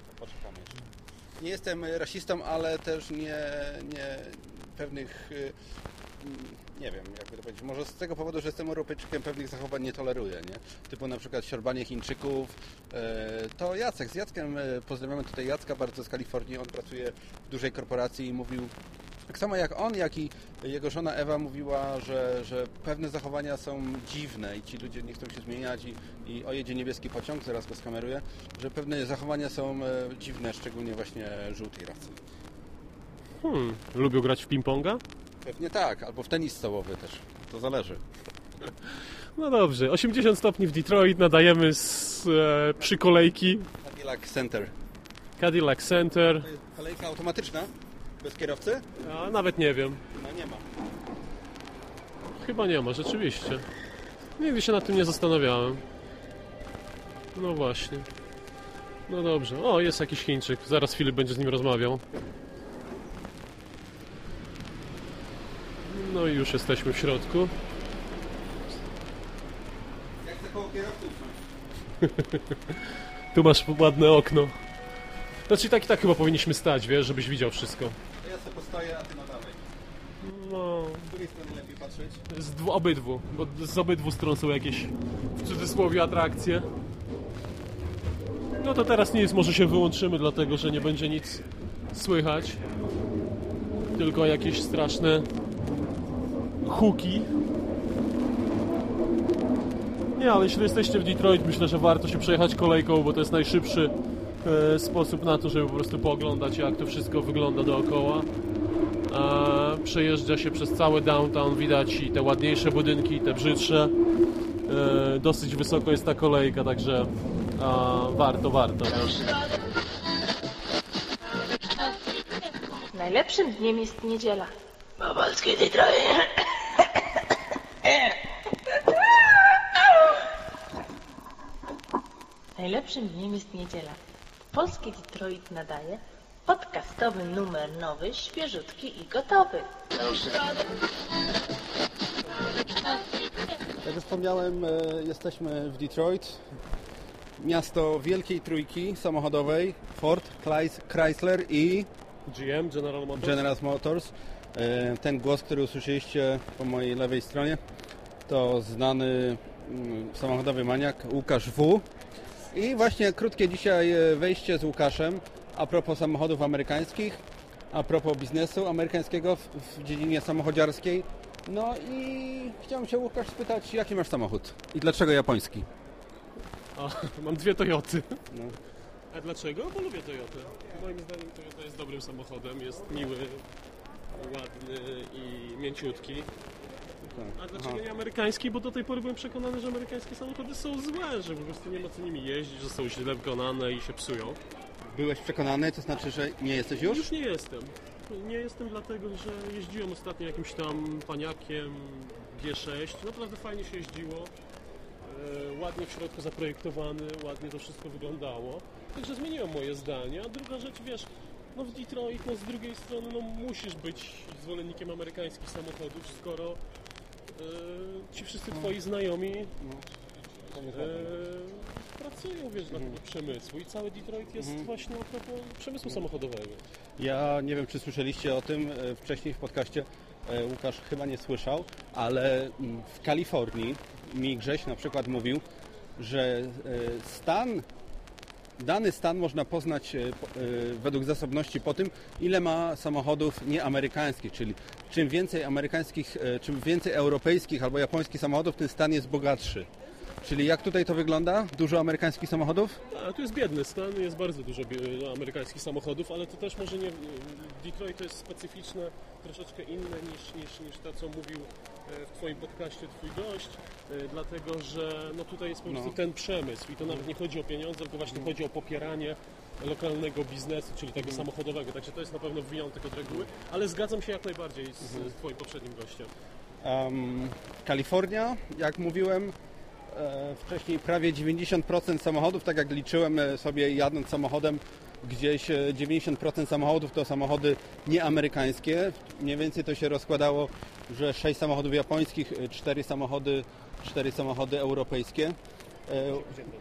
Nie jestem rasistą, ale też nie, nie pewnych, y, mm, nie wiem, jakby to powiedzieć, może z tego powodu, że jestem Europejczykiem, pewnych zachowań nie toleruję, nie? Typu na przykład siorbanie Chińczyków. E, To Jacek, z Jackiem, e, pozdrawiamy tutaj Jacka bardzo z Kalifornii, on pracuje w dużej korporacji i mówił, tak samo jak on, jak i jego żona Ewa mówiła, że, że pewne zachowania są dziwne i ci ludzie nie chcą się zmieniać i, i o jedzie niebieski pociąg, zaraz go skameruję, że pewne zachowania są e, dziwne, szczególnie właśnie żółtej rasy. Hmm, lubią grać w ping-ponga? Pewnie tak, albo w tenis stołowy też, to zależy. No dobrze, 80 stopni w Detroit, nadajemy z e, przy kolejki Cadillac Center. Cadillac Center. Kolejka automatyczna? Bez kierowcy? A nawet nie wiem. No nie ma. Chyba nie ma, rzeczywiście. Nigdy się nad tym nie zastanawiałem. No właśnie. No dobrze. O, jest jakiś Chińczyk. Zaraz Filip będzie z nim rozmawiał. No i już jesteśmy w środku. Jak chcę koło kierowców Tu masz ładne okno. Znaczy tak i tak chyba powinniśmy stać, wiesz, żebyś widział wszystko. To ja sobie postoję, a ty na dalej. No, Z której strony lepiej patrzeć? z dwu, obydwu, bo z obydwu stron są jakieś w cudzysłowie atrakcje. No to teraz nic, może się wyłączymy, dlatego że nie będzie nic słychać. Tylko jakieś straszne huki. Nie, ale jeśli jesteście w Detroit, myślę, że warto się przejechać kolejką, bo to jest najszybszy e, sposób na to, żeby po prostu pooglądać, jak to wszystko wygląda dookoła. E, przejeżdża się przez cały downtown, widać i te ładniejsze budynki, i te brzydsze. E, dosyć wysoko jest ta kolejka, także warto, warto. Najlepszym dniem jest niedziela. Powolskie Detroit. Najlepszym dniem jest niedziela. Polskie Detroit nadaje podcastowy numer nowy, świeżutki i gotowy. Jak już wspomniałem, e, jesteśmy w Detroit. Miasto wielkiej trójki samochodowej. Ford, Chrys- Chrysler i GM, General Motors. General Motors. E, Ten głos, który usłyszeliście po mojej lewej stronie, to znany mm, samochodowy maniak Łukasz W. I właśnie krótkie dzisiaj e, wejście z Łukaszem a propos samochodów amerykańskich, a propos biznesu amerykańskiego w, w dziedzinie samochodziarskiej. No i chciałem się Łukasz spytać, jaki masz samochód i dlaczego japoński? A, mam dwie Toyoty. No. A dlaczego? Bo lubię Toyotę. Moim zdaniem Toyota jest dobrym samochodem, jest miły, ładny i mięciutki. A dlaczego nie amerykański? Bo do tej pory byłem przekonany, że amerykańskie samochody są złe, że po prostu nie ma co nimi jeździć, że są źle wykonane i się psują. Byłeś przekonany, to znaczy, że nie jesteś już? Już nie jestem. Nie jestem dlatego, że jeździłem ostatnio jakimś tam paniakiem G6. Naprawdę fajnie się jeździło. E, ładnie w środku zaprojektowany, ładnie to wszystko wyglądało. Także zmieniłem moje zdanie. A druga rzecz, wiesz, no w Detroit, no z drugiej strony, no musisz być zwolennikiem amerykańskich samochodów, skoro ci wszyscy twoi znajomi e, pracują, wiesz, dla tego przemysłu i cały Detroit jest właśnie a propos przemysłu samochodowego. Ja nie wiem, czy słyszeliście o tym e, wcześniej w podcaście. E, Łukasz chyba nie słyszał, ale mm, w Kalifornii mi Grześ na przykład mówił, że e, stan, dany stan można poznać e, e, według zasobności po tym, ile ma samochodów nieamerykańskich, czyli czym więcej amerykańskich, e, czym więcej europejskich albo japońskich samochodów, ten stan jest bogatszy. Czyli jak tutaj to wygląda? Dużo amerykańskich samochodów? A, tu jest biedny stan, jest bardzo dużo bie- amerykańskich samochodów, ale to też może nie... Detroit to jest specyficzne, troszeczkę inne niż, niż, niż to, co mówił e, w Twoim podcaście Twój gość, e, dlatego że no tutaj jest po prostu No. ten przemysł i to nawet nie chodzi o pieniądze, tylko właśnie chodzi o popieranie lokalnego biznesu, czyli tego samochodowego, także to jest na pewno wyjątek od reguły, ale zgadzam się jak najbardziej z, z Twoim poprzednim gościem. Um, Kalifornia, jak mówiłem wcześniej, prawie 90% samochodów, tak jak liczyłem e, sobie jadąc samochodem, gdzieś e, 90% samochodów to samochody nieamerykańskie. Mniej więcej to się rozkładało, że 6 samochodów japońskich, 4 samochody, 4 samochody europejskie. E,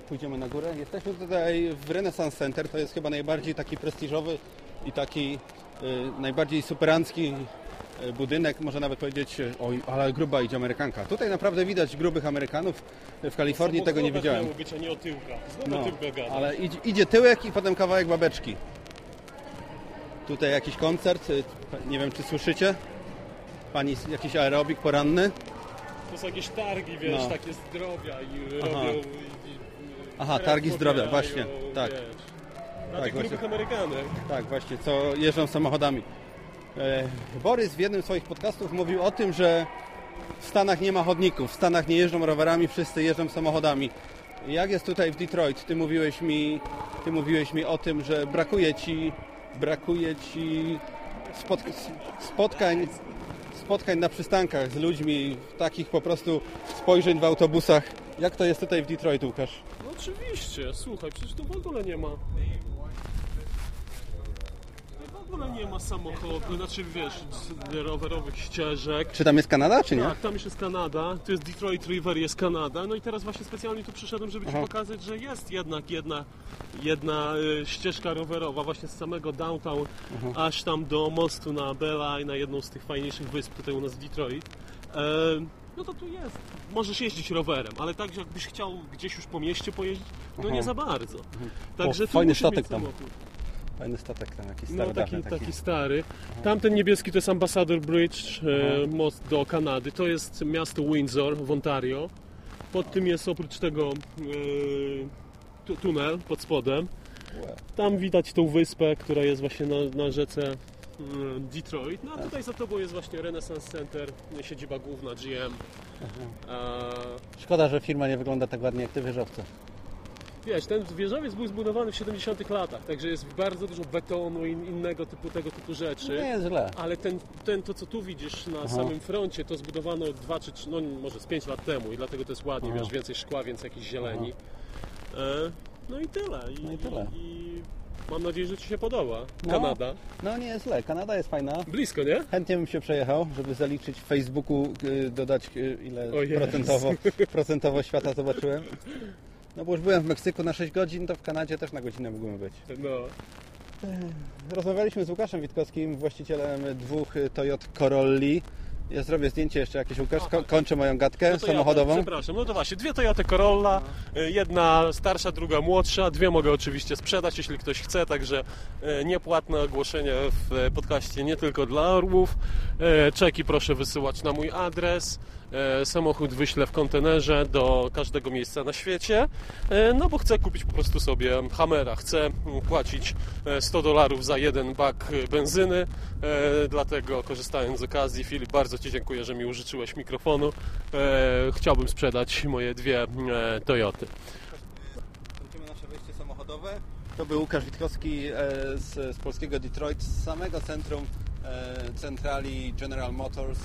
Pójdziemy na górę. Jesteśmy tutaj w Renaissance Center, to jest chyba najbardziej taki prestiżowy i taki e, najbardziej superancki e, budynek, można nawet powiedzieć, oj, ale gruba idzie Amerykanka. Tutaj naprawdę widać grubych Amerykanów. W Kalifornii tego nie Samochodowe widziałem. miało być, a nie o tyłka. Znowu No, tyłka ale idzie, idzie tyłek i potem kawałek babeczki. Tutaj jakiś koncert, y, nie wiem czy słyszycie. Pani jakiś aerobik poranny. To są jakieś targi, wiesz, No. takie zdrowia i Aha. robią... I, i, Aha, targi zdrowia, właśnie, tak. Wiesz, na Tak, tych grubych właśnie. Amerykanek. Tak, właśnie, co jeżdżą samochodami. E, Borys w jednym z swoich podcastów mówił o tym, że w Stanach nie ma chodników, w Stanach nie jeżdżą rowerami, wszyscy jeżdżą samochodami. Jak jest tutaj w Detroit? Ty mówiłeś mi, ty mówiłeś mi o tym, że brakuje ci, brakuje ci spotk- spotkań, spotkań na przystankach z ludźmi, takich po prostu spojrzeń w autobusach. Jak to jest tutaj w Detroit, Łukasz? No oczywiście, słuchaj, przecież tu w ogóle nie ma... W ogóle nie ma samochodu, znaczy wiesz, rowerowych ścieżek. Czy tam jest Kanada, czy nie? Tak, tam już jest Kanada, tu jest Detroit River, jest Kanada. No i teraz właśnie specjalnie tu przyszedłem, żeby Ci Aha. pokazać, że jest jednak jedna, jedna y, ścieżka rowerowa właśnie z samego downtown Aha. aż tam do mostu na Bella i na jedną z tych fajniejszych wysp tutaj u nas w Detroit. No to tu jest. Możesz jeździć rowerem, ale tak jakbyś chciał gdzieś już po mieście pojeździć, no Aha. nie za bardzo. Mhm. Także O, fajny statek tam. samochód. Fajny statek tam jakiś No stary, taki, dawny taki stary. Tamten niebieski to jest Ambassador Bridge, e, most do Kanady. To jest miasto Windsor w Ontario. Pod tym jest oprócz tego e, tu, tunel pod spodem. Tam widać tą wyspę, która jest właśnie na, na rzece e, Detroit. No a tutaj za tobą jest właśnie Renaissance Center, siedziba główna GM. E, Szkoda, że firma nie wygląda tak ładnie jak te wieżowce. Wiesz, ten wieżowiec był zbudowany w 70 latach, także jest bardzo dużo betonu i innego typu tego typu rzeczy. Nie jest źle. Ale ten, ten to co tu widzisz na Aha. samym froncie, to zbudowano 2 czy 3, no może z 5 lat temu i dlatego to jest ładnie, Aha. więcej szkła, więcej jakiejś zieleni. E, no i tyle. I, No i tyle. I mam nadzieję, że Ci się podoba. No. Kanada. No nie jest źle, Kanada jest fajna. Blisko, nie? Chętnie bym się przejechał, żeby zaliczyć w Facebooku, y, dodać y, ile procentowo, procentowo świata zobaczyłem. No bo już byłem w Meksyku na 6 godzin, to w Kanadzie też na godzinę mógłbym być. No. Rozmawialiśmy z Łukaszem Witkowskim, właścicielem dwóch Toyota Corolli. Ja zrobię zdjęcie jeszcze jakieś, Łukasz, ko- kończę moją gadkę No samochodową. Ja, przepraszam, no to właśnie, dwie Toyota Corolla, y, jedna starsza, druga młodsza, dwie mogę oczywiście sprzedać, jeśli ktoś chce, także y, niepłatne ogłoszenie w podcaście nie tylko dla orłów. E, Czeki proszę wysyłać na mój adres. E, Samochód wyślę w kontenerze do każdego miejsca na świecie. E, No bo chcę kupić po prostu sobie Hammera. Chcę płacić e, 100 dolarów za jeden bak benzyny. Dlatego korzystając z okazji, Filip, bardzo Ci dziękuję, że mi użyczyłeś mikrofonu. Chciałbym sprzedać moje dwie Toyoty. Kończymy nasze wejście samochodowe. To był Łukasz Witkowski z, z polskiego Detroit, z samego centrum centrali General Motors.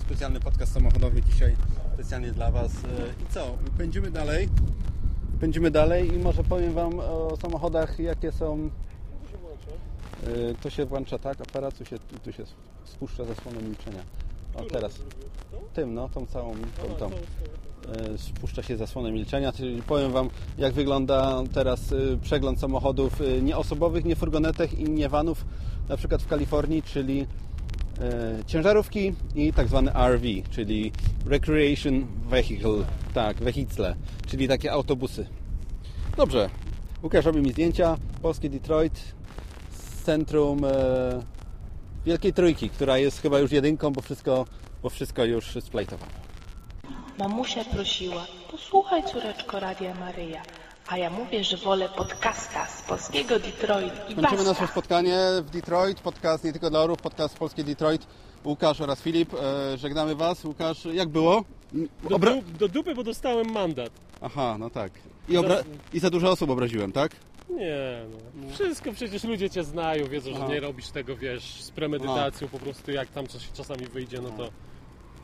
Specjalny podcast samochodowy dzisiaj specjalnie dla Was. E, I co? Pędzimy dalej. Pędzimy dalej i może powiem Wam o samochodach, jakie są... E, To się włącza tak, aparat tu się, tu się spuszcza zasłonę milczenia. O teraz. Tym, no, tą całą, tą, tą. E, spuszcza się zasłonę milczenia, czyli powiem Wam, jak wygląda teraz e, przegląd samochodów e, nieosobowych, nie furgonetek i nie vanów, na przykład w Kalifornii, czyli ciężarówki i tak zwane RV, czyli Recreation Vehicle, tak, vehicle, czyli takie autobusy. Dobrze, Łukasz robi mi zdjęcia, polskie Detroit, z centrum Wielkiej Trójki, która jest chyba już jedynką, bo wszystko, bo wszystko już splajtowało. Mamusia prosiła, posłuchaj córeczko Radia Maryja. A ja mówię, że wolę podcasta z polskiego Detroit i Kończymy basta. nasze spotkanie w Detroit, podcast nie tylko dla orów, podcast polskie Detroit. Łukasz oraz Filip, e, żegnamy Was. Łukasz, jak było? Do, Obra- du- do dupy, bo dostałem mandat. Aha, no tak. I, obra- I za dużo osób obraziłem, tak? Nie, no. Wszystko przecież ludzie cię znają, wiedzą, Aha. że nie robisz tego, wiesz, z premedytacją, po prostu jak tam coś czasami wyjdzie, no to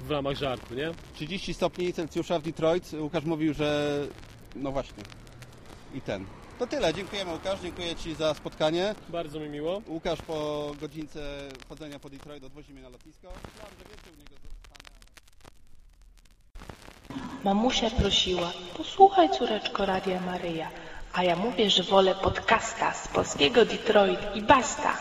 w ramach żartu, nie? 30 stopni Celsjusza w Detroit. Łukasz mówił, że... No właśnie. I ten. To tyle. Dziękujemy Łukasz, dziękuję Ci za spotkanie. Bardzo mi miło. Łukasz po godzince chodzenia po Detroit odwozi mnie na lotnisko. Myślałem, że więcej u niego Mamusia prosiła, posłuchaj córeczko Radia Maryja. A ja mówię, że wolę podcasta z polskiego Detroit i basta.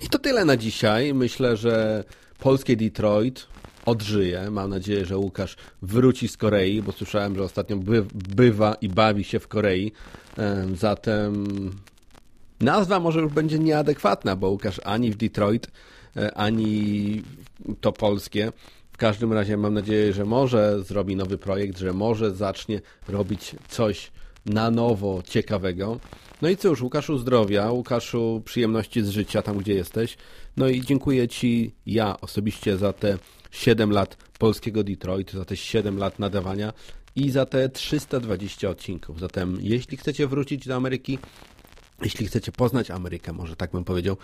I to tyle na dzisiaj. Myślę, że polskie Detroit odżyje. Mam nadzieję, że Łukasz wróci z Korei, bo słyszałem, że ostatnio by, bywa i bawi się w Korei. Em, Zatem nazwa może już będzie nieadekwatna, bo Łukasz ani w Detroit, e, ani to polskie. W każdym razie mam nadzieję, że może zrobi nowy projekt, że może zacznie robić coś na nowo ciekawego. No i cóż, Łukaszu zdrowia, Łukaszu przyjemności z życia tam, gdzie jesteś. No i dziękuję Ci ja osobiście za te 7 lat polskiego Detroit, za te 7 lat nadawania i za te 320 odcinków. Zatem jeśli chcecie wrócić do Ameryki, jeśli chcecie poznać Amerykę, może tak bym powiedział,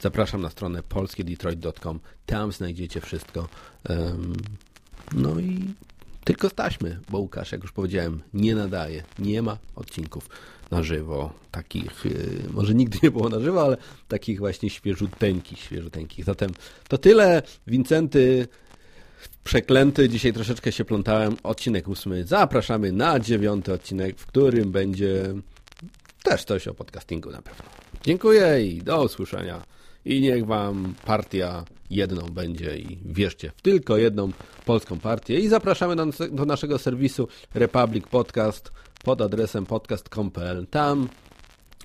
zapraszam na stronę polskiedetroit.com. Tam znajdziecie wszystko. Em, No i tylko z taśmy, bo Łukasz, jak już powiedziałem, nie nadaje. Nie ma odcinków na żywo. Takich, yy, może nigdy nie było na żywo, ale takich właśnie świeżuteńkich, świeżuteńkich. Zatem to tyle. Wincenty, przeklęty. Dzisiaj troszeczkę się plątałem. Odcinek ósmy. Zapraszamy na dziewiąty odcinek, w którym będzie też coś o podcastingu na pewno. Dziękuję i do usłyszenia. I niech Wam partia jedną będzie i wierzcie w tylko jedną polską partię. I zapraszamy do, do naszego serwisu Republic Podcast pod adresem podcast.com.pl. Tam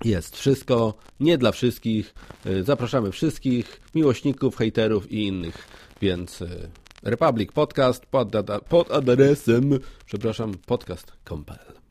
jest wszystko, nie dla wszystkich. Y, Zapraszamy wszystkich miłośników, hejterów i innych. Więc y, Republic Podcast pod, pod adresem, przepraszam, podcast.com.pl.